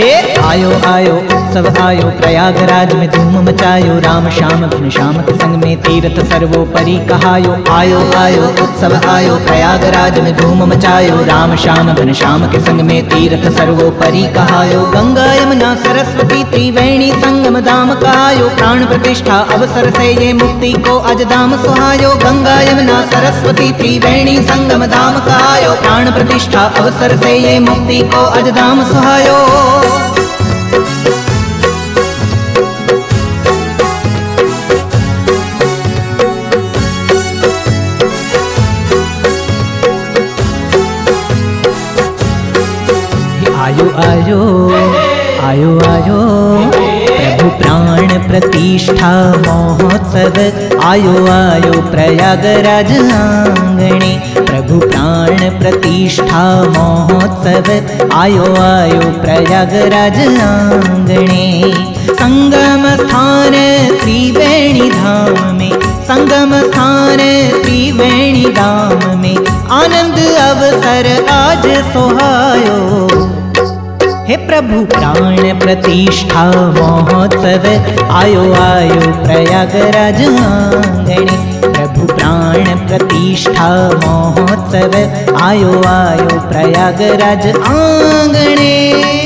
हे। आयो आयो सब आयो, प्रयागराज में धूम मचायो, राम श्याम घन श्याम के संग में तीर्थ सर्वोपरि कहायो। आयो आयो, उत्सव आयो, प्रयागराज में धूम मचायो, राम श्याम घन श्याम के संग में तीर्थ सर्वोपरि कहायो। गंगा, यमुना, सरस्वती, त्रिवेणी संगम धाम कहायो। प्राण प्रतिष्ठा अवसर से ये मुक्ति को अज दाम सुहायो। गंगा, यमुना, सरस्वती, त्रिवेणी संगम धाम कहायो। प्राण प्रतिष्ठा अवसर से ये मुक्ति को अज दाम सुहायो। आयो आयो आयो आयो प्रभु प्राण प्रतिष्ठा महोत्सव। आयो आयो प्रयागराज प्राण प्रतिष्ठा महोत्सव। आयो आयो प्रयागराज आंगणे संगम स्थान त्रिवेणी धाम। में संगम स्थान त्रिवेणी धाम। में आनंद अवसर आज सोहायो हे प्रभु प्राण प्रतिष्ठा महोत्सव आयो आयो प्रयागराज आंगणे। प्रभु प्राण प्रतिष्ठा महोत्सव आयो आयो प्रयागराज आंगणे